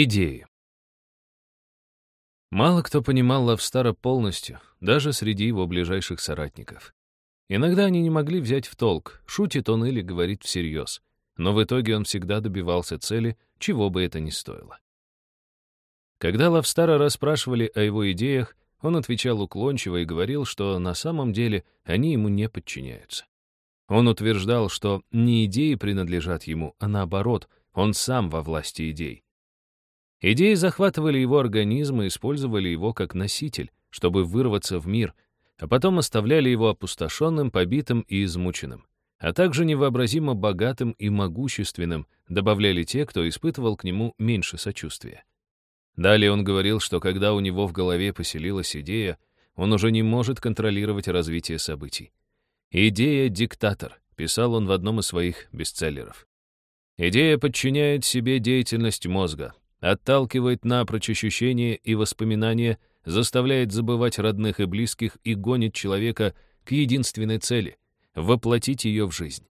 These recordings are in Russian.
Идеи. Мало кто понимал Лавстара полностью, даже среди его ближайших соратников. Иногда они не могли взять в толк, шутит он или говорит всерьез, но в итоге он всегда добивался цели, чего бы это ни стоило. Когда Лавстара расспрашивали о его идеях, он отвечал уклончиво и говорил, что на самом деле они ему не подчиняются. Он утверждал, что не идеи принадлежат ему, а наоборот, он сам во власти идей. Идеи захватывали его организм и использовали его как носитель, чтобы вырваться в мир, а потом оставляли его опустошенным, побитым и измученным, а также невообразимо богатым и могущественным, добавляли те, кто испытывал к нему меньше сочувствия. Далее он говорил, что когда у него в голове поселилась идея, он уже не может контролировать развитие событий. «Идея — диктатор», — писал он в одном из своих бестселлеров. Идея подчиняет себе деятельность мозга, отталкивает напрочь ощущения и воспоминания, заставляет забывать родных и близких и гонит человека к единственной цели — воплотить ее в жизнь.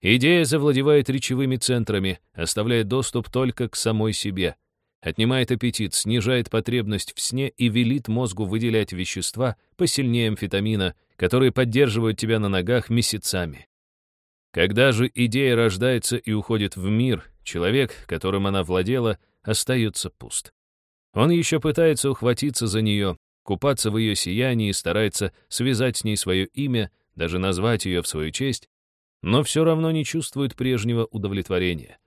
Идея завладевает речевыми центрами, оставляет доступ только к самой себе, отнимает аппетит, снижает потребность в сне и велит мозгу выделять вещества посильнее амфетамина, которые поддерживают тебя на ногах месяцами. Когда же идея рождается и уходит в мир, человек, которым она владела — остается пуст. Он еще пытается ухватиться за нее, купаться в ее сиянии и старается связать с ней свое имя, даже назвать ее в свою честь, но все равно не чувствует прежнего удовлетворения.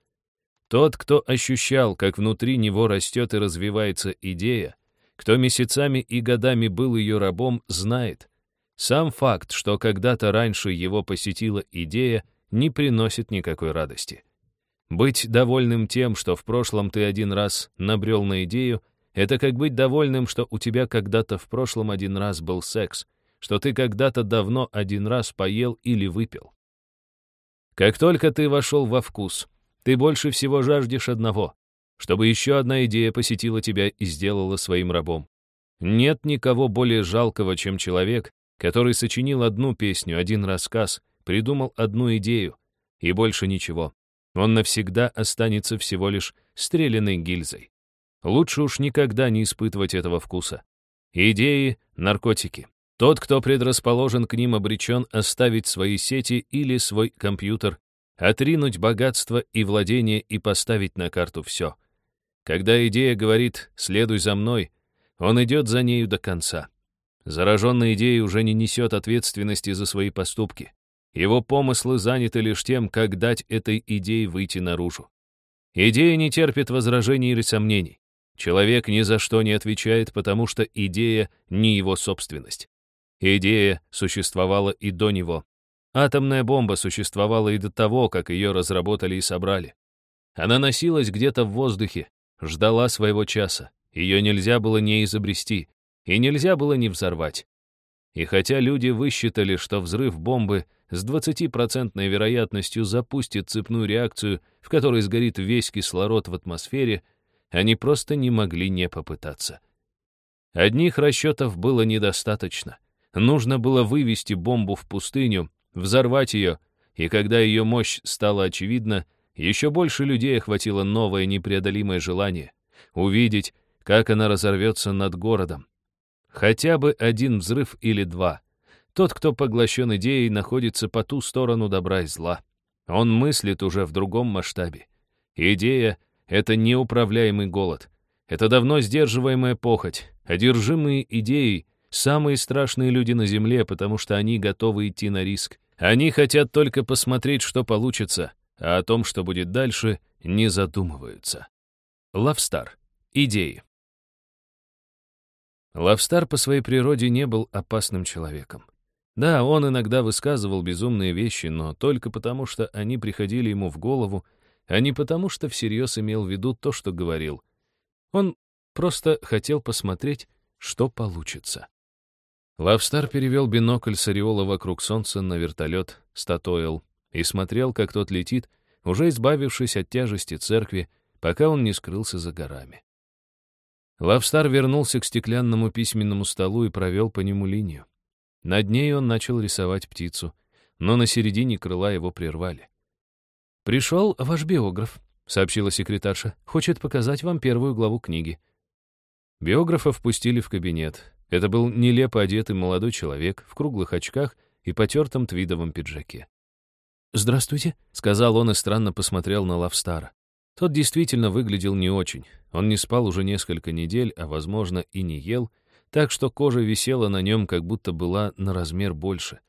Тот, кто ощущал, как внутри него растет и развивается идея, кто месяцами и годами был ее рабом, знает. Сам факт, что когда-то раньше его посетила идея, не приносит никакой радости. Быть довольным тем, что в прошлом ты один раз набрел на идею, это как быть довольным, что у тебя когда-то в прошлом один раз был секс, что ты когда-то давно один раз поел или выпил. Как только ты вошел во вкус, ты больше всего жаждешь одного, чтобы еще одна идея посетила тебя и сделала своим рабом. Нет никого более жалкого, чем человек, который сочинил одну песню, один рассказ, придумал одну идею, и больше ничего. Он навсегда останется всего лишь стреляной гильзой. Лучше уж никогда не испытывать этого вкуса. Идеи — наркотики. Тот, кто предрасположен к ним, обречен оставить свои сети или свой компьютер, отринуть богатство и владение и поставить на карту все. Когда идея говорит «следуй за мной», он идет за нею до конца. Зараженный идеей уже не несет ответственности за свои поступки. Его помыслы заняты лишь тем, как дать этой идее выйти наружу. Идея не терпит возражений или сомнений. Человек ни за что не отвечает, потому что идея не его собственность. Идея существовала и до него. Атомная бомба существовала и до того, как ее разработали и собрали. Она носилась где-то в воздухе, ждала своего часа. Ее нельзя было не изобрести, и нельзя было не взорвать. И хотя люди высчитали, что взрыв бомбы с 20% вероятностью запустит цепную реакцию, в которой сгорит весь кислород в атмосфере, они просто не могли не попытаться. Одних расчетов было недостаточно. Нужно было вывести бомбу в пустыню, взорвать ее, и когда ее мощь стала очевидна, еще больше людей охватило новое непреодолимое желание — увидеть, как она разорвется над городом. Хотя бы один взрыв или два — тот, кто поглощен идеей, находится по ту сторону добра и зла. Он мыслит уже в другом масштабе. Идея — это неуправляемый голод. Это давно сдерживаемая похоть. Одержимые идеей — самые страшные люди на Земле, потому что они готовы идти на риск. Они хотят только посмотреть, что получится, а о том, что будет дальше, не задумываются. Лавстар. Идеи. Лавстар по своей природе не был опасным человеком. Да, он иногда высказывал безумные вещи, но только потому, что они приходили ему в голову, а не потому, что всерьез имел в виду то, что говорил. Он просто хотел посмотреть, что получится. Лавстар перевел бинокль с ореола вокруг солнца на вертолет Статойл и смотрел, как тот летит, уже избавившись от тяжести церкви, пока он не скрылся за горами. Лавстар вернулся к стеклянному письменному столу и провел по нему линию. Над ней он начал рисовать птицу, но на середине крыла его прервали. «Пришел ваш биограф», — сообщила секретарша. «Хочет показать вам первую главу книги». Биографа впустили в кабинет. Это был нелепо одетый молодой человек в круглых очках и потертом твидовом пиджаке. «Здравствуйте», — сказал он и странно посмотрел на Лавстара. Тот действительно выглядел не очень. Он не спал уже несколько недель, а, возможно, и не ел, так что кожа висела на нем, как будто была на размер больше.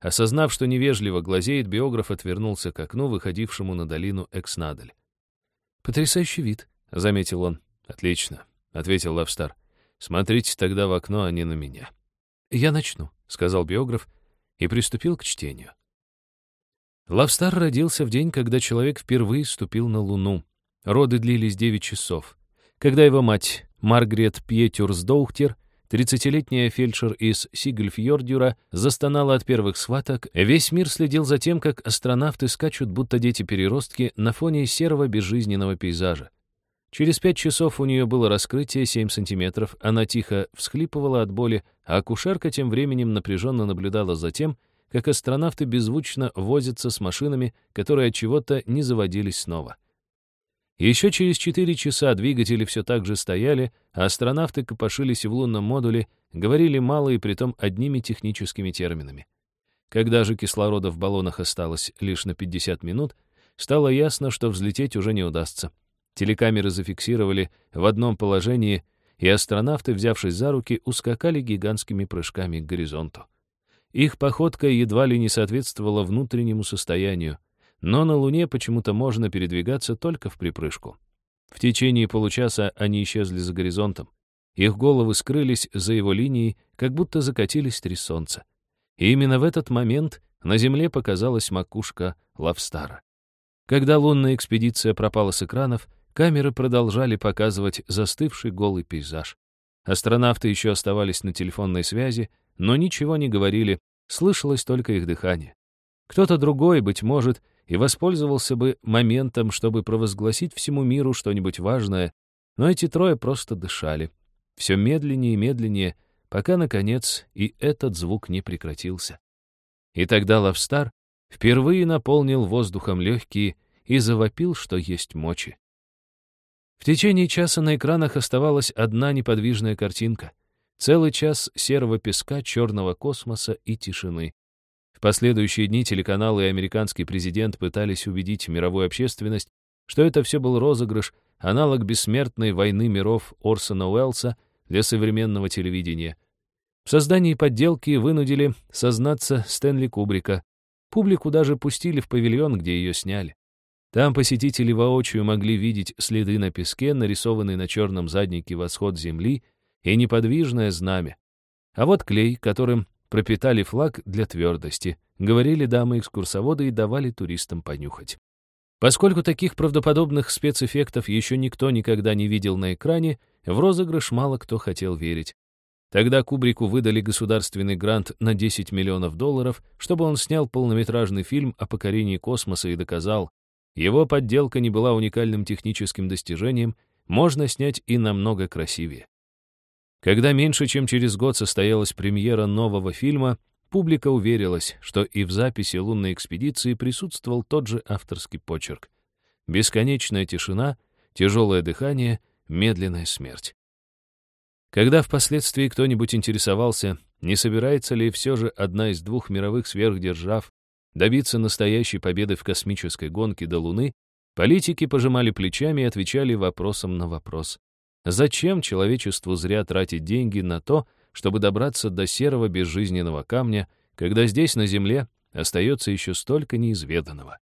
Осознав, что невежливо глазеет, биограф отвернулся к окну, выходившему на долину Экснадаль. «Потрясающий вид», — заметил он. «Отлично», — ответил Лавстар. «Смотрите тогда в окно, а не на меня». «Я начну», — сказал биограф и приступил к чтению. Лавстар родился в день, когда человек впервые ступил на Луну. Роды длились 9 часов. Когда его мать, Маргарет Пьетюрсдоухтер, 30-летняя фельдшер из Сигельфьордюра, застонала от первых схваток, весь мир следил за тем, как астронавты скачут, будто дети-переростки, на фоне серого безжизненного пейзажа. Через пять часов у нее было раскрытие 7 сантиметров, она тихо всхлипывала от боли, а акушерка тем временем напряженно наблюдала за тем, как астронавты беззвучно возятся с машинами, которые от чего-то не заводились снова. Еще через четыре часа двигатели все так же стояли, а астронавты копошились в лунном модуле, говорили мало и притом одними техническими терминами. Когда же кислорода в баллонах осталось лишь на 50 минут, стало ясно, что взлететь уже не удастся. Телекамеры зафиксировали в одном положении, и астронавты, взявшись за руки, ускакали гигантскими прыжками к горизонту. Их походка едва ли не соответствовала внутреннему состоянию, но на Луне почему-то можно передвигаться только в припрыжку. В течение получаса они исчезли за горизонтом. Их головы скрылись за его линией, как будто закатились три солнца. И именно в этот момент на Земле показалась макушка Лавстара. Когда лунная экспедиция пропала с экранов, камеры продолжали показывать застывший голый пейзаж. Астронавты еще оставались на телефонной связи, но ничего не говорили, слышалось только их дыхание. Кто-то другой, быть может, и воспользовался бы моментом, чтобы провозгласить всему миру что-нибудь важное, но эти трое просто дышали. Все медленнее и медленнее, пока, наконец, и этот звук не прекратился. И тогда Лавстар впервые наполнил воздухом легкие и завопил, что есть мочи. В течение часа на экранах оставалась одна неподвижная картинка — Целый час серого песка, черного космоса и тишины. Последующие дни телеканалы и американский президент пытались убедить мировую общественность, что это все был розыгрыш, аналог бессмертной войны миров Орсона Уэллса для современного телевидения. В создании подделки вынудили сознаться Стэнли Кубрика. Публику даже пустили в павильон, где ее сняли. Там посетители воочию могли видеть следы на песке, нарисованные на черном заднике восход Земли и неподвижное знамя. А вот клей, которым пропитали флаг для твердости, говорили дамы-экскурсоводы и давали туристам понюхать. Поскольку таких правдоподобных спецэффектов еще никто никогда не видел на экране, в розыгрыш мало кто хотел верить. Тогда Кубрику выдали государственный грант на 10 миллионов долларов, чтобы он снял полнометражный фильм о покорении космоса и доказал, его подделка не была уникальным техническим достижением, можно снять и намного красивее. Когда меньше чем через год состоялась премьера нового фильма, публика уверилась, что и в записи лунной экспедиции присутствовал тот же авторский почерк. Бесконечная тишина, тяжелое дыхание, медленная смерть. Когда впоследствии кто-нибудь интересовался, не собирается ли все же одна из двух мировых сверхдержав добиться настоящей победы в космической гонке до Луны, политики пожимали плечами и отвечали вопросом на вопрос. Зачем человечеству зря тратить деньги на то, чтобы добраться до серого безжизненного камня, когда здесь, на Земле, остается еще столько неизведанного?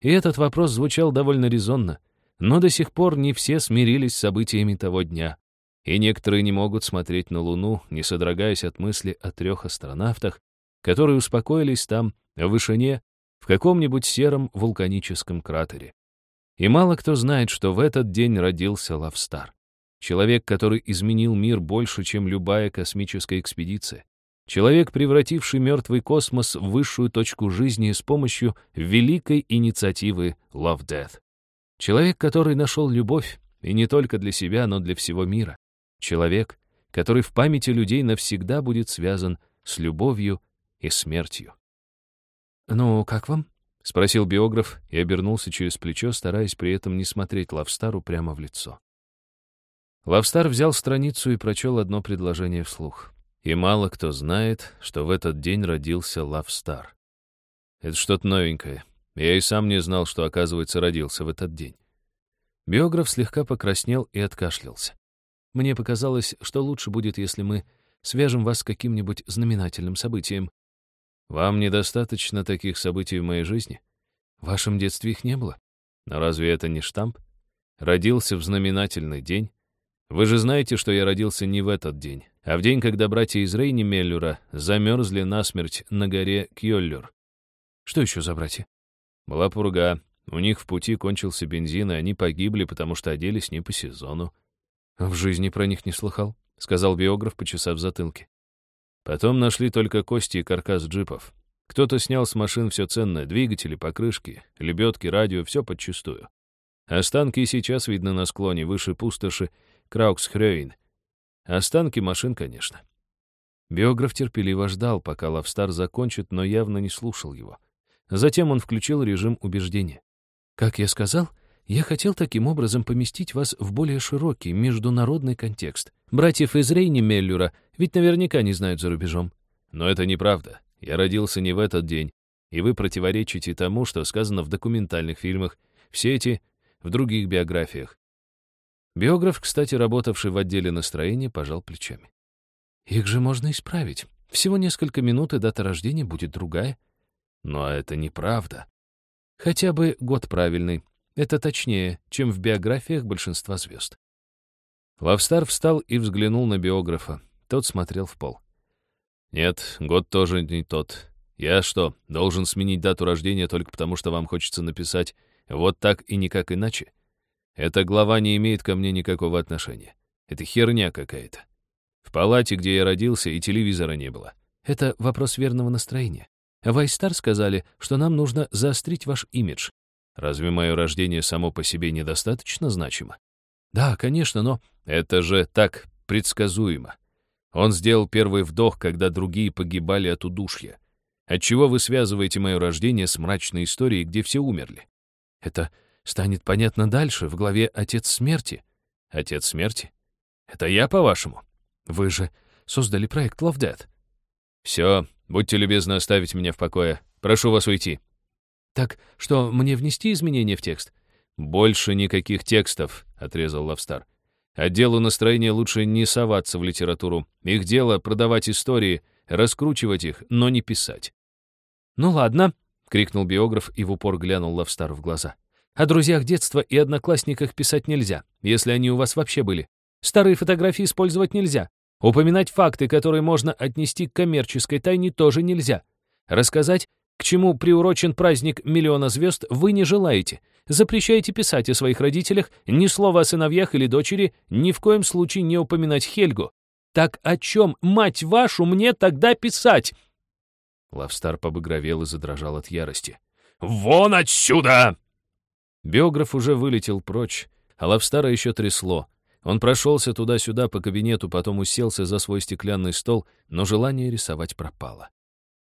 И этот вопрос звучал довольно резонно, но до сих пор не все смирились с событиями того дня, и некоторые не могут смотреть на Луну, не содрогаясь от мысли о трех астронавтах, которые успокоились там, в вышине, в каком-нибудь сером вулканическом кратере. И мало кто знает, что в этот день родился Лавстар. Человек, который изменил мир больше, чем любая космическая экспедиция. Человек, превративший мертвый космос в высшую точку жизни с помощью великой инициативы Love Death. Человек, который нашел любовь, и не только для себя, но для всего мира. Человек, который в памяти людей навсегда будет связан с любовью и смертью. «Ну, как вам?» — спросил биограф и обернулся через плечо, стараясь при этом не смотреть Лавстару прямо в лицо. Лавстар взял страницу и прочел одно предложение вслух. И мало кто знает, что в этот день родился Лавстар. Это что-то новенькое. Я и сам не знал, что, оказывается, родился в этот день. Биограф слегка покраснел и откашлялся. Мне показалось, что лучше будет, если мы свяжем вас с каким-нибудь знаменательным событием. Вам недостаточно таких событий в моей жизни? В вашем детстве их не было. Но разве это не штамп? Родился в знаменательный день. Вы же знаете, что я родился не в этот день, а в день, когда братья из Рейни Меллюра замерзли насмерть на горе Кьоллюр. Что еще за братья? Была пурга. У них в пути кончился бензин, и они погибли, потому что оделись не по сезону. В жизни про них не слыхал, — сказал биограф, почесав затылки. Потом нашли только кости и каркас джипов. Кто-то снял с машин все ценное — двигатели, покрышки, лебедки, радио, все подчистую. Останки сейчас видно на склоне выше пустоши Крауксхрёйн. Останки машин, конечно. Биограф терпеливо ждал, пока Лавстар закончит, но явно не слушал его. Затем он включил режим убеждения. «Как я сказал, я хотел таким образом поместить вас в более широкий международный контекст. Братьев из Рейни Меллюра ведь наверняка не знают за рубежом. Но это неправда. Я родился не в этот день, и вы противоречите тому, что сказано в документальных фильмах, все эти в других биографиях. Биограф, кстати, работавший в отделе настроения, пожал плечами. Их же можно исправить. Всего несколько минут, и дата рождения будет другая. Но это неправда. Хотя бы год правильный, это точнее, чем в биографиях большинства звезд. Лавстар встал и взглянул на биографа. Тот смотрел в пол. «Нет, год тоже не тот. Я что, должен сменить дату рождения только потому, что вам хочется написать «вот так и никак иначе»? Эта глава не имеет ко мне никакого отношения. Это херня какая-то. В палате, где я родился, и телевизора не было. Это вопрос верного настроения. Вайстар сказали, что нам нужно заострить ваш имидж, Разве мое рождение само по себе недостаточно значимо? Да, конечно, но это же так предсказуемо. Он сделал первый вдох, когда другие погибали от удушья. Отчего вы связываете мое рождение с мрачной историей, где все умерли? Это станет понятно дальше, в главе «Отец смерти». Отец смерти? Это я, по-вашему? Вы же создали проект Love Death. Все, будьте любезны оставить меня в покое. Прошу вас уйти. «Так что, мне внести изменения в текст?» «Больше никаких текстов», — отрезал Лавстар. «Отделу настроения лучше не соваться в литературу. Их дело — продавать истории, раскручивать их, но не писать». «Ну ладно», — крикнул биограф и в упор глянул Лавстару в глаза. «О друзьях детства и одноклассниках писать нельзя, если они у вас вообще были. Старые фотографии использовать нельзя. Упоминать факты, которые можно отнести к коммерческой тайне, тоже нельзя. Рассказать к чему приурочен праздник миллиона звезд, вы не желаете. Запрещаете писать о своих родителях, ни слова о сыновьях или дочери, ни в коем случае не упоминать Хельгу. Так о чем, мать вашу, мне тогда писать?» Лавстар побагровел и задрожал от ярости. «Вон отсюда!» Биограф уже вылетел прочь, а Лавстара еще трясло. Он прошелся туда-сюда по кабинету, потом уселся за свой стеклянный стол, но желание рисовать пропало.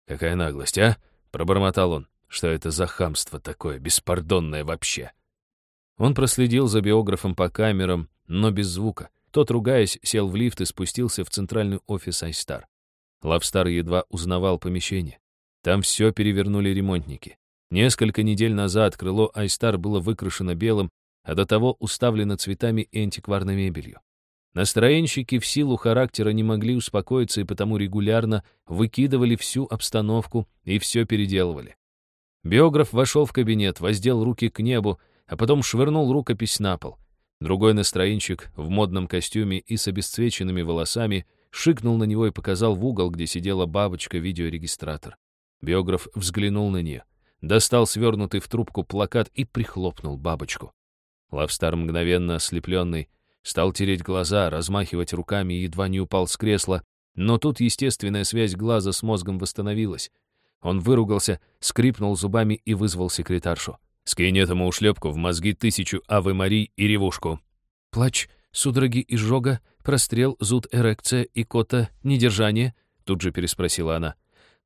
«Какая наглость, а!» Пробормотал он. Что это за хамство такое, беспардонное вообще? Он проследил за биографом по камерам, но без звука. Тот, ругаясь, сел в лифт и спустился в центральный офис Айстар. Лавстар едва узнавал помещение. Там все перевернули ремонтники. Несколько недель назад крыло Айстар было выкрашено белым, а до того уставлено цветами и антикварной мебелью. Настроенщики в силу характера не могли успокоиться и потому регулярно выкидывали всю обстановку и все переделывали. Биограф вошел в кабинет, воздел руки к небу, а потом швырнул рукопись на пол. Другой настроенщик в модном костюме и с обесцвеченными волосами шикнул на него и показал в угол, где сидела бабочка-видеорегистратор. Биограф взглянул на нее, достал свернутый в трубку плакат и прихлопнул бабочку. Лавстар, мгновенно ослепленный, Стал тереть глаза, размахивать руками и едва не упал с кресла, но тут естественная связь глаза с мозгом восстановилась. Он выругался, скрипнул зубами и вызвал секретаршу. «Скинь этому ушлепку в мозги тысячу Авы Марий и ревушку». Плач, судороги изжога, прострел, зуд, эрекция, и кота, недержание, тут же переспросила она.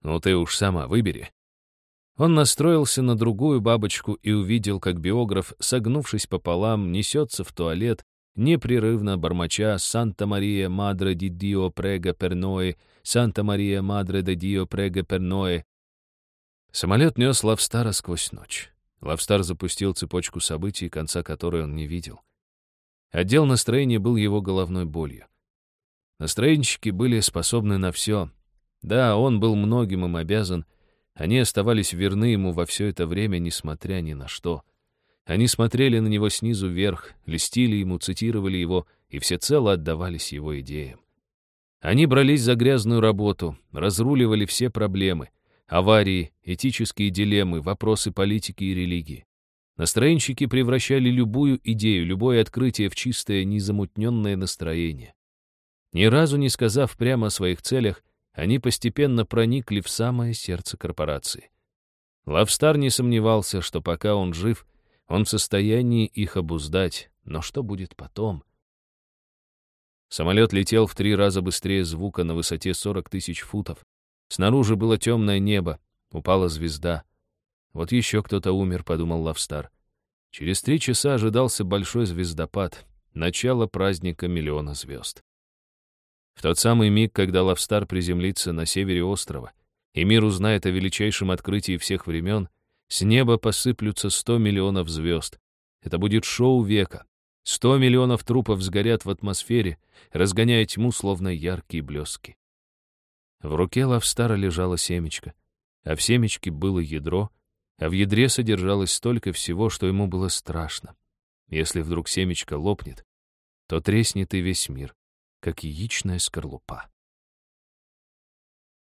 «Ну ты уж сама выбери». Он настроился на другую бабочку и увидел, как биограф, согнувшись пополам, несется в туалет, непрерывно бормоча «Санта-Мария Мадре ди Дио Прега Перное», «Санта-Мария Мадре де Дио Прега Перное». Самолет нес Лавстара сквозь ночь. Лавстар запустил цепочку событий, конца которой он не видел. Отдел настроения был его головной болью. Настроенщики были способны на все. Да, он был многим им обязан, они оставались верны ему во все это время, несмотря ни на что. Они смотрели на него снизу вверх, листили ему, цитировали его и всецело отдавались его идеям. Они брались за грязную работу, разруливали все проблемы, аварии, этические дилеммы, вопросы политики и религии. Настроенщики превращали любую идею, любое открытие в чистое, незамутненное настроение. Ни разу не сказав прямо о своих целях, они постепенно проникли в самое сердце корпорации. Лавстар не сомневался, что пока он жив, он в состоянии их обуздать, но что будет потом? Самолет летел в три раза быстрее звука на высоте 40 тысяч футов. Снаружи было темное небо, упала звезда. Вот еще кто-то умер, подумал Лавстар. Через три часа ожидался большой звездопад, начало праздника миллиона звезд. В тот самый миг, когда Лавстар приземлится на севере острова, и мир узнает о величайшем открытии всех времен, с неба посыплются сто миллионов звезд. Это будет шоу века. Сто миллионов трупов сгорят в атмосфере, разгоняя тьму, словно яркие блески. В руке Лавстара лежало семечко, а в семечке было ядро, а в ядре содержалось столько всего, что ему было страшно. Если вдруг семечко лопнет, то треснет и весь мир как яичная скорлупа.